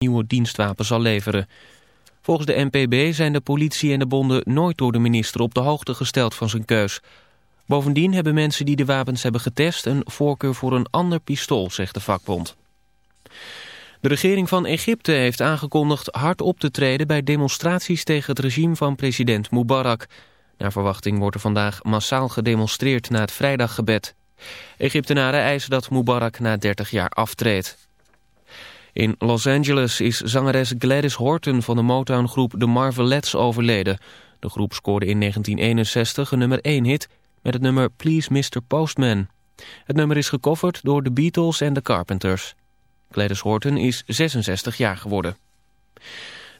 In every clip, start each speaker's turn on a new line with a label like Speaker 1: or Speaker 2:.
Speaker 1: nieuwe dienstwapen zal leveren. Volgens de NPB zijn de politie en de bonden nooit door de minister op de hoogte gesteld van zijn keus. Bovendien hebben mensen die de wapens hebben getest een voorkeur voor een ander pistool, zegt de vakbond. De regering van Egypte heeft aangekondigd hard op te treden bij demonstraties tegen het regime van president Mubarak. Naar verwachting wordt er vandaag massaal gedemonstreerd na het vrijdaggebed. Egyptenaren eisen dat Mubarak na 30 jaar aftreedt. In Los Angeles is zangeres Gladys Horton van de Motown-groep The Marvelettes overleden. De groep scoorde in 1961 een nummer 1 hit met het nummer Please Mr. Postman. Het nummer is gecoverd door de Beatles en de Carpenters. Gladys Horton is 66 jaar geworden.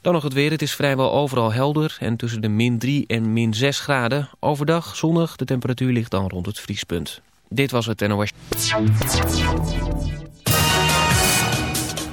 Speaker 1: Dan nog het weer. Het is vrijwel overal helder en tussen de min 3 en min 6 graden. Overdag zonnig, de temperatuur ligt dan rond het vriespunt. Dit was het NOS.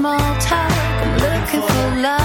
Speaker 2: Small talk. I'm looking for love,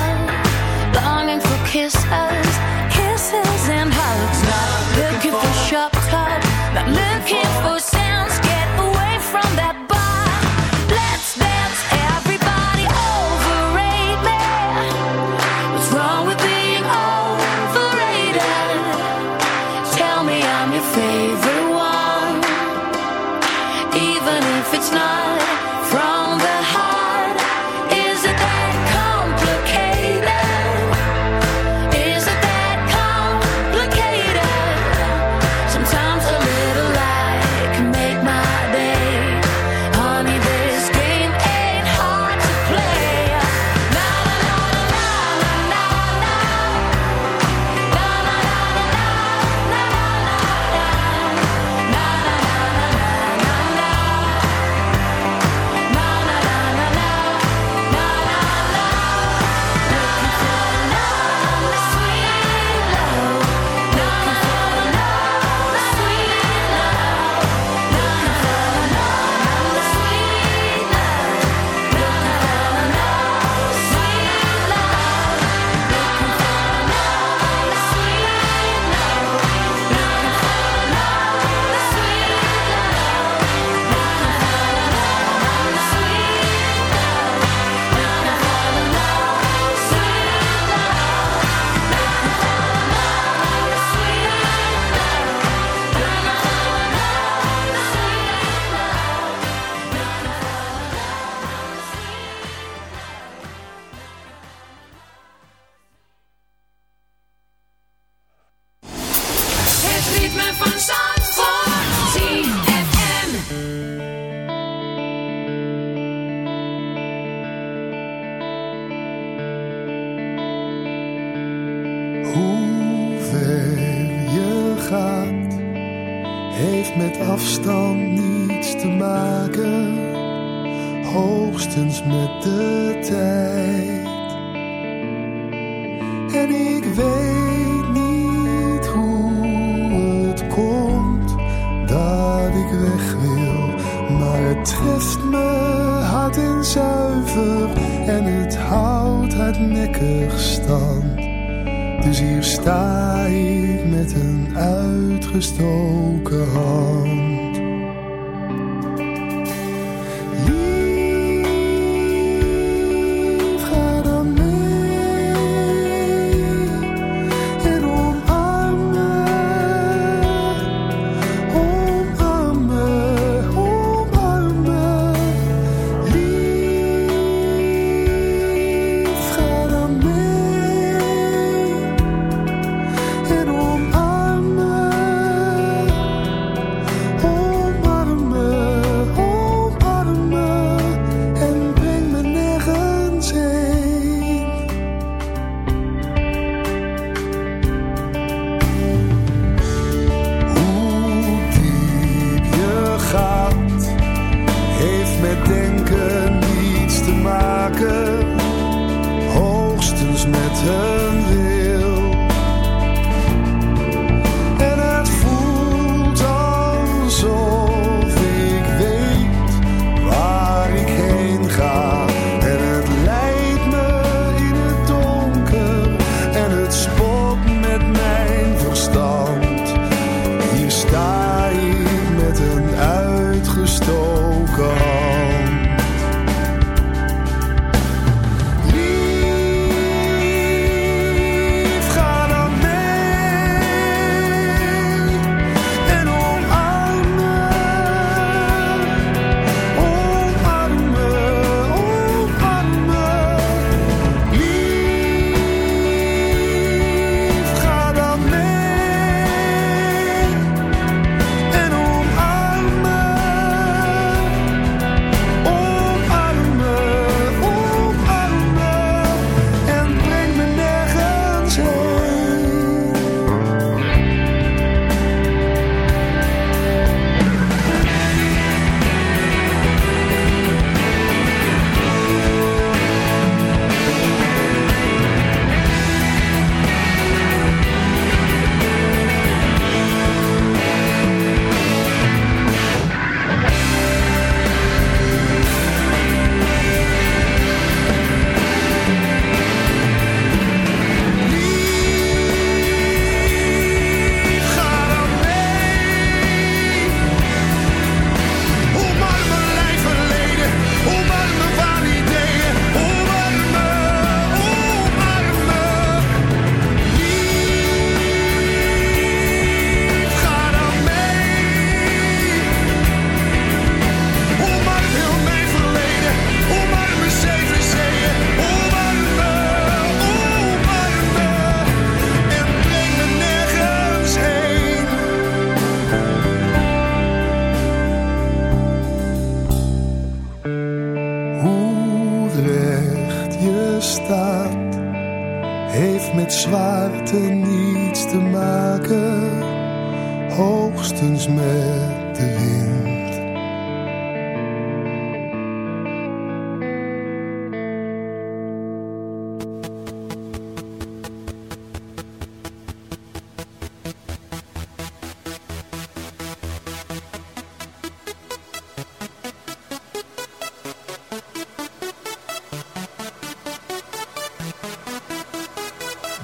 Speaker 3: met de
Speaker 2: wind.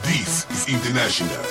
Speaker 4: This is international.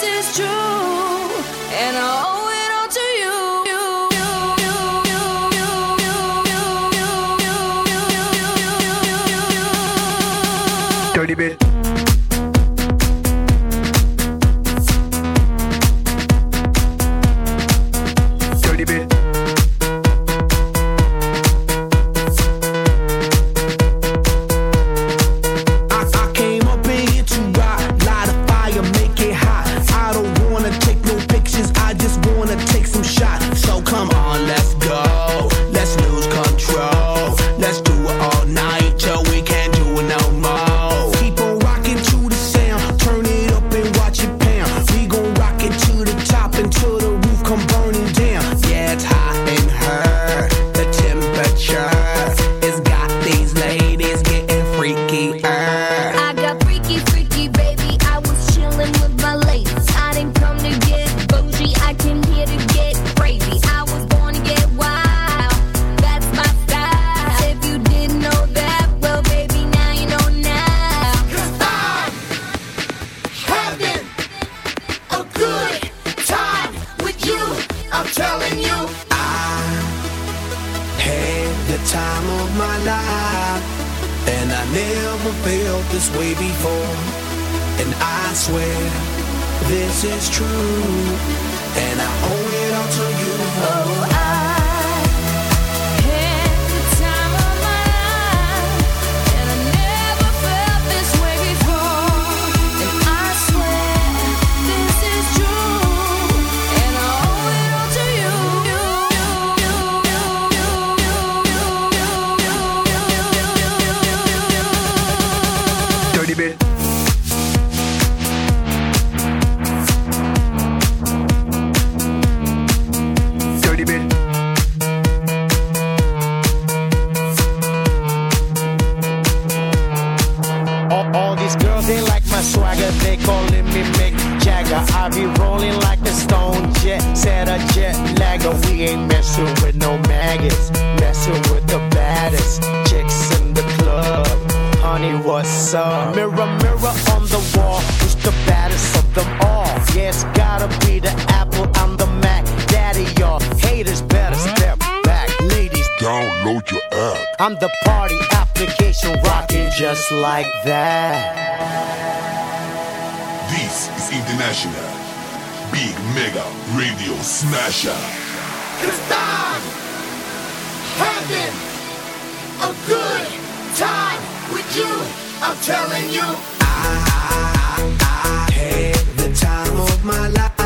Speaker 5: this is true, and all.
Speaker 6: Yes, it's gotta be the Apple, I'm the Mac. Daddy, y'all haters better step back. Ladies,
Speaker 4: download your app.
Speaker 6: I'm the party application rocking just like that.
Speaker 4: This is International Big Mega Radio Smasher.
Speaker 5: Cause I'm having a good time with you. I'm telling you,
Speaker 7: I, I, I,
Speaker 5: I time of my life.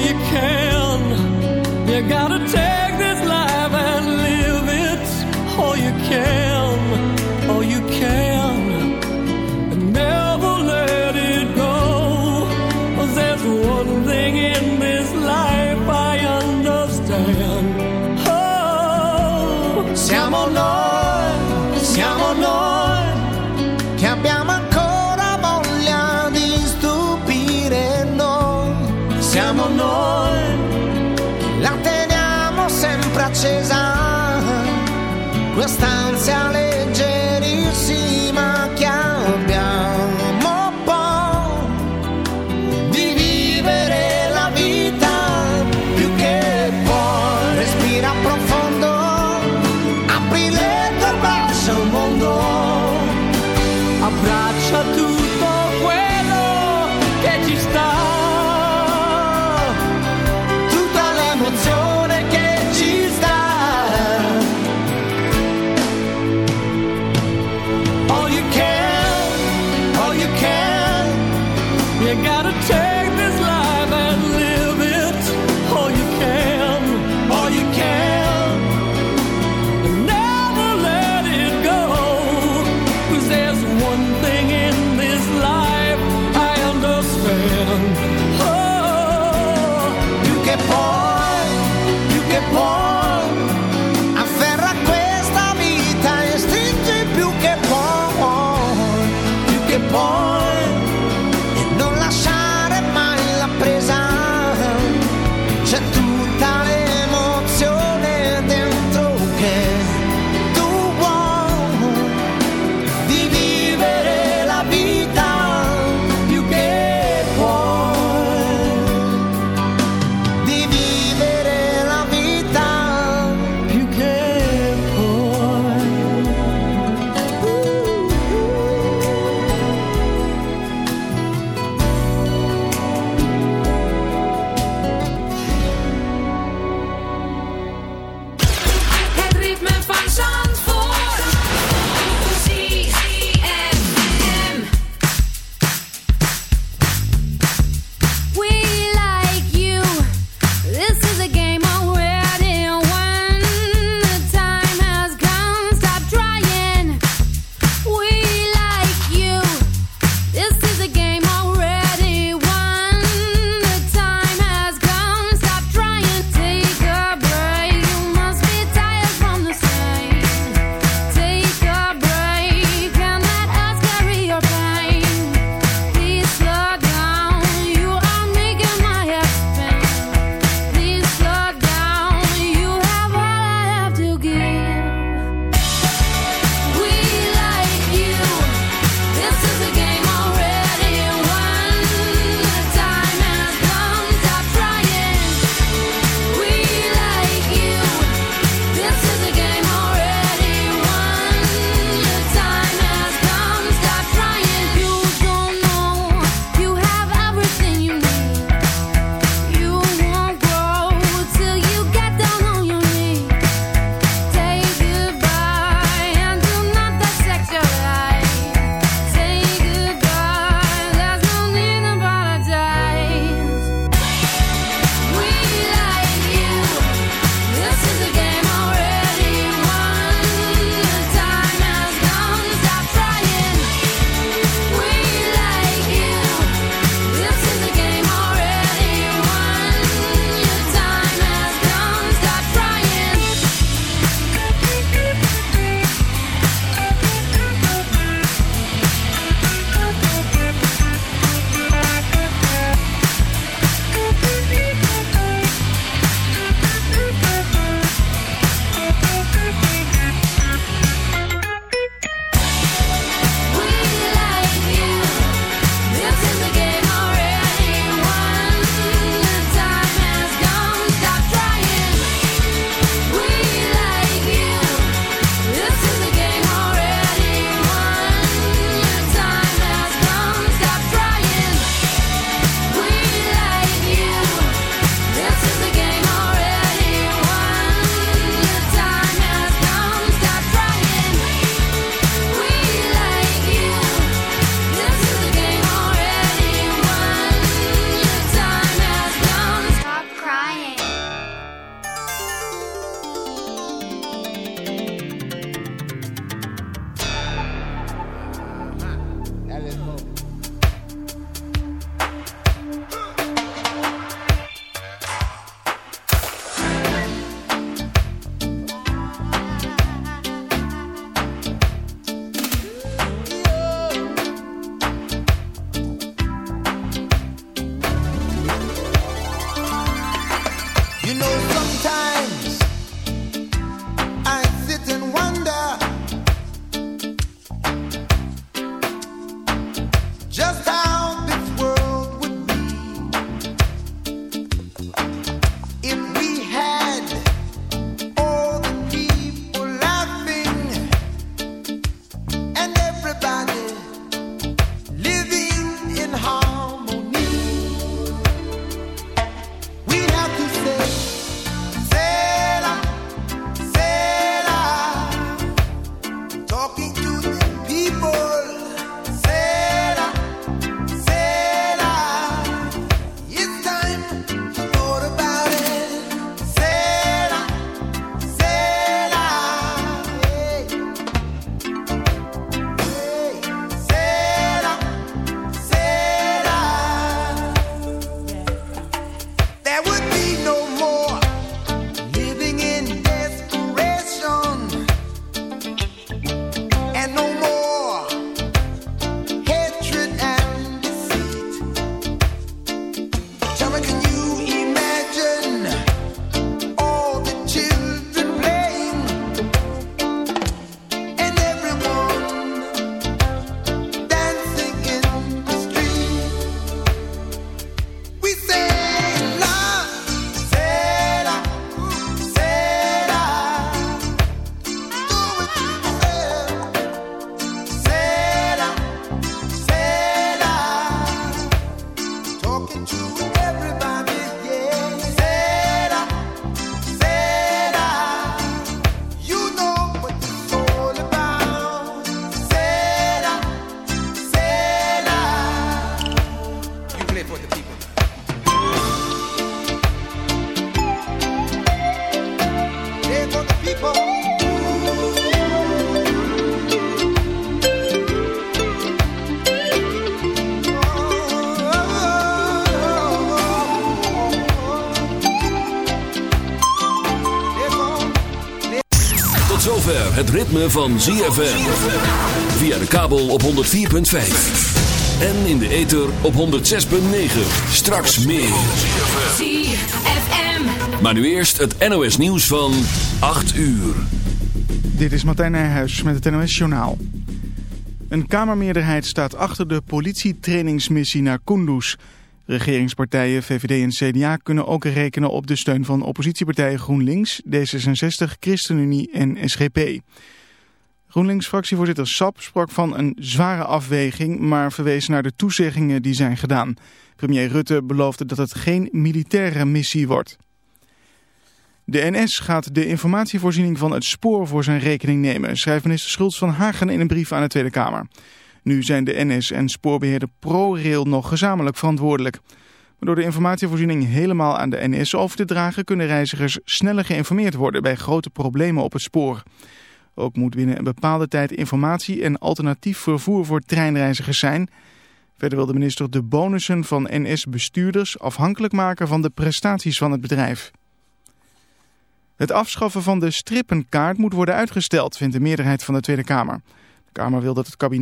Speaker 8: you can. You gotta
Speaker 9: ritme van ZFM. Via de kabel op 104.5. En in de ether op 106.9. Straks meer.
Speaker 10: ZFM.
Speaker 9: Maar nu eerst het NOS nieuws van 8 uur.
Speaker 11: Dit is Martijn Nijhuis met het NOS Journaal. Een Kamermeerderheid staat achter de politietrainingsmissie naar Kunduz. Regeringspartijen VVD en CDA kunnen ook rekenen op de steun van oppositiepartijen GroenLinks, D66, ChristenUnie en SGP. GroenLinks-fractievoorzitter Sap sprak van een zware afweging, maar verwees naar de toezeggingen die zijn gedaan. Premier Rutte beloofde dat het geen militaire missie wordt. De NS gaat de informatievoorziening van het spoor voor zijn rekening nemen, schrijft minister Schultz van Hagen in een brief aan de Tweede Kamer. Nu zijn de NS en spoorbeheerder ProRail nog gezamenlijk verantwoordelijk. Maar door de informatievoorziening helemaal aan de NS over te dragen... kunnen reizigers sneller geïnformeerd worden bij grote problemen op het spoor. Ook moet binnen een bepaalde tijd informatie en alternatief vervoer voor treinreizigers zijn. Verder wil de minister de bonussen van NS-bestuurders afhankelijk maken van de prestaties van het bedrijf. Het afschaffen van de strippenkaart moet worden uitgesteld, vindt de meerderheid van de Tweede Kamer. De Kamer wil dat het kabinet